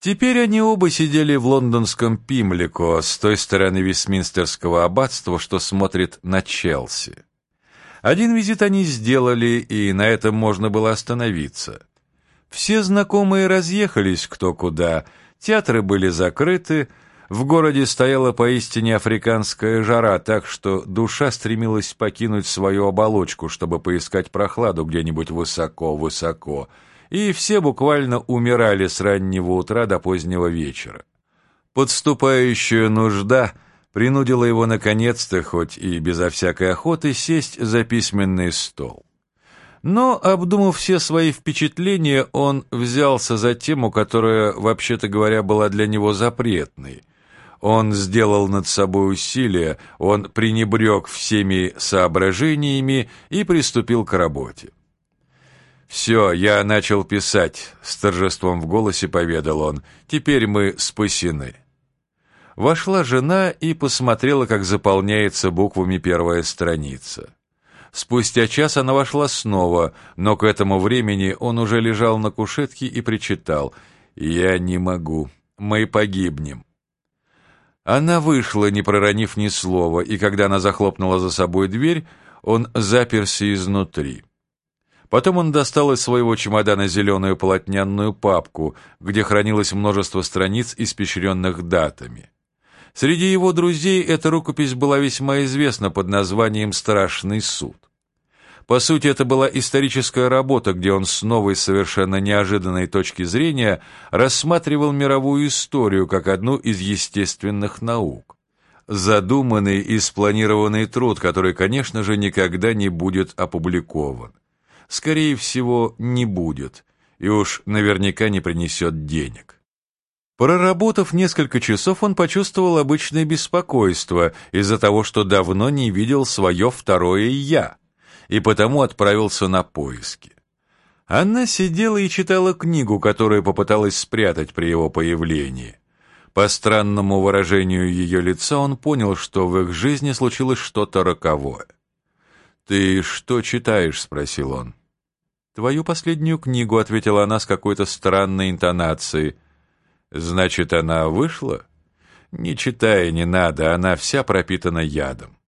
Теперь они оба сидели в лондонском Пимлико с той стороны Вестминстерского аббатства, что смотрит на Челси. Один визит они сделали, и на этом можно было остановиться. Все знакомые разъехались кто куда, театры были закрыты, в городе стояла поистине африканская жара, так что душа стремилась покинуть свою оболочку, чтобы поискать прохладу где-нибудь высоко-высоко — и все буквально умирали с раннего утра до позднего вечера. Подступающая нужда принудила его наконец-то, хоть и безо всякой охоты, сесть за письменный стол. Но, обдумав все свои впечатления, он взялся за тему, которая, вообще-то говоря, была для него запретной. Он сделал над собой усилие, он пренебрег всеми соображениями и приступил к работе. «Все, я начал писать», — с торжеством в голосе поведал он. «Теперь мы спасены». Вошла жена и посмотрела, как заполняется буквами первая страница. Спустя час она вошла снова, но к этому времени он уже лежал на кушетке и причитал «Я не могу, мы погибнем». Она вышла, не проронив ни слова, и когда она захлопнула за собой дверь, он заперся изнутри. Потом он достал из своего чемодана зеленую полотняную папку, где хранилось множество страниц, испещренных датами. Среди его друзей эта рукопись была весьма известна под названием «Страшный суд». По сути, это была историческая работа, где он с новой совершенно неожиданной точки зрения рассматривал мировую историю как одну из естественных наук. Задуманный и спланированный труд, который, конечно же, никогда не будет опубликован скорее всего, не будет, и уж наверняка не принесет денег. Проработав несколько часов, он почувствовал обычное беспокойство из-за того, что давно не видел свое второе «я», и потому отправился на поиски. Она сидела и читала книгу, которую попыталась спрятать при его появлении. По странному выражению ее лица он понял, что в их жизни случилось что-то роковое. «Ты что читаешь?» — спросил он. «Твою последнюю книгу», — ответила она с какой-то странной интонацией. «Значит, она вышла?» «Не читай, не надо, она вся пропитана ядом».